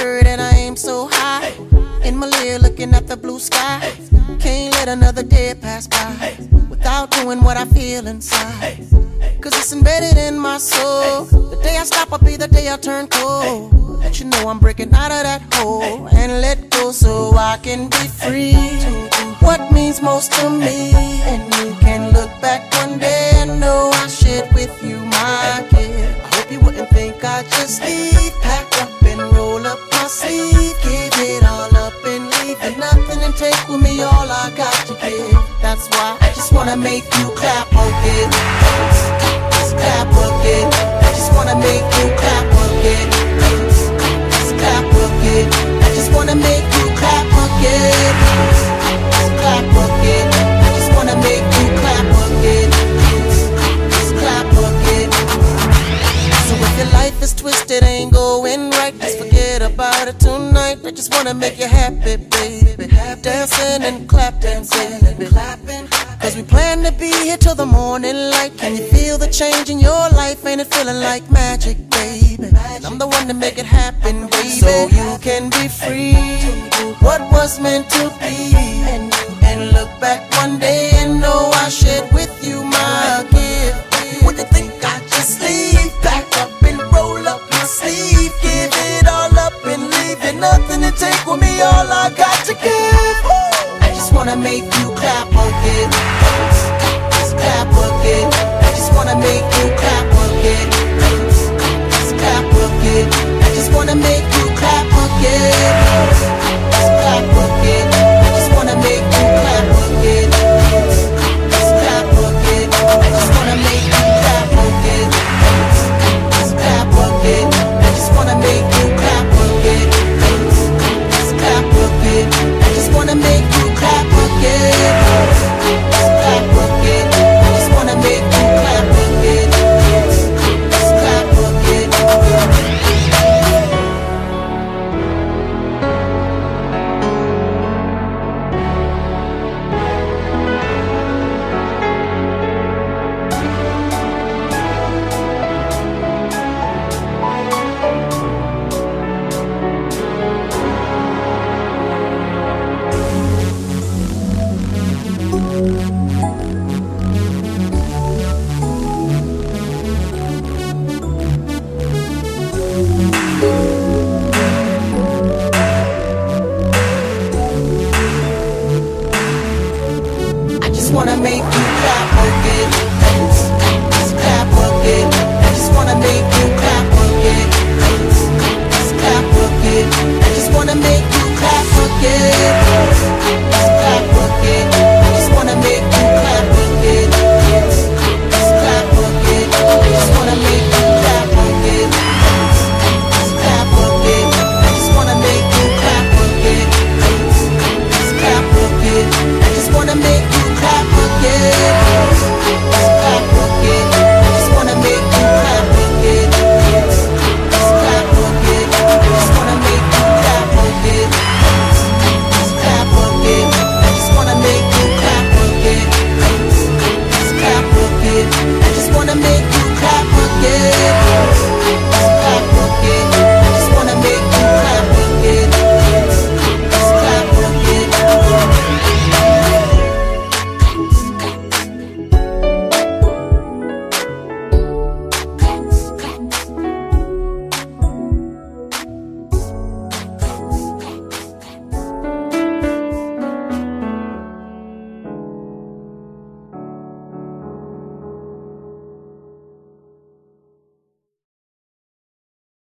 bird and I aim so high. In my lair, looking at the blue sky. Can't let another day pass by without doing what I feel inside. Cause it's embedded in my soul. The day I stop will be the day I turn cold. But you know I'm breaking out of that hole and let go so I can be free. What means most to me. Wanna make you clap again. Just clap again. I just wanna make you clap again. Just clap again. I just wanna make you clap again. Just clap again. I just wanna make you clap again. Just clap again. So if your life is twisted, ain't going right, just forget about it tonight. I just wanna make you happy, baby. Dancing and clapping, baby. Cause we plan to be here till the morning light. Can you feel the change in your life? Ain't it feeling like magic, baby? And I'm the one to make it happen, baby. So you can be free. What was meant to be. And, look back one day and know I shared with you my gift. What you think I just leave? Back up and roll up my sleeve. Give it all up and leave it. Nothing to take with me, all I got to give. I just wanna make you clap again.